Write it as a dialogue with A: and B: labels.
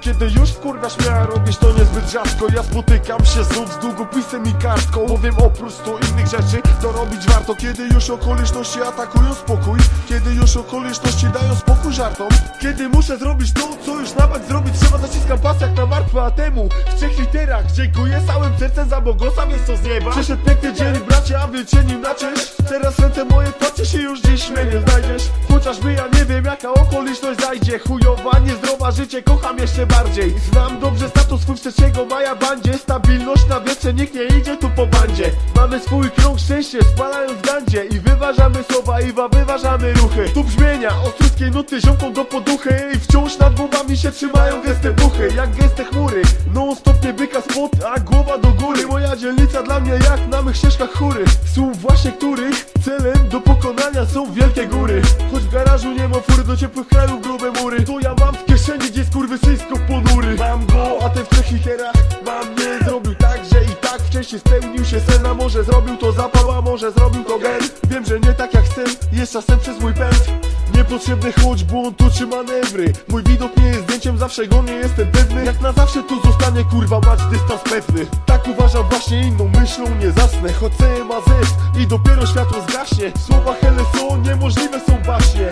A: Kiedy już wkurwa śmiała robisz to niezbyt rzadko Ja spotykam się znów z długopisem i kartką. Bowiem oprócz stu innych rzeczy to robić warto. Kiedy już okoliczności atakują spokój Kiedy już okoliczności dają spokój żartom Kiedy muszę zrobić to, co już na bank zrobić trzeba Zaciskam pas jak na martwę, a temu w trzech literach Dziękuję całym sercem za błogosławiec to z nieba Przyszedł piękny dzień bracie, a wiecie nim naczysz Teraz ręce moje twacie się już dziś mnie nie znajdziesz Chociażby ja nie okoliczność zajdzie Chujowa, niezdrowa, życie kocham jeszcze bardziej. Znam dobrze status swój w 3 maja bandzie. Stabilność na wietrze, nikt nie idzie tu po bandzie. Mamy swój krąg szczęście, spalając gandzie. I wyważamy słowa i wa- wyważamy ruchy. Tu brzmienia, ostruckiej nuty ziomką do poduchy. I wciąż nad głowami się trzymają gęste buchy Jak gęste chmury, non stop nie byka spod, a głowa do góry. Moja dzielnica dla mnie jak na mych ścieżkach chóry. Słów właśnie których celem do pokonania są wielkie góry skurwysyjsko ponury. Mam go, a ten w trzech literach mam nie Zrobił. Tak, że i tak wcześniej spełnił się sen A może zrobił to zapał, a może zrobił to gen Wiem, że nie tak jak chcę, jest czasem przez mój pęd. Niepotrzebny choć błąd czy manewry. Mój widok nie jest zdjęciem, zawsze go nie jestem pewny. Jak na zawsze tu zostanie kurwa mać dystans pewny. Tak uważam właśnie inną myślą nie zasnę. Choć ma zest i dopiero światło zgaśnie. Słowa hele są, niemożliwe są właśnie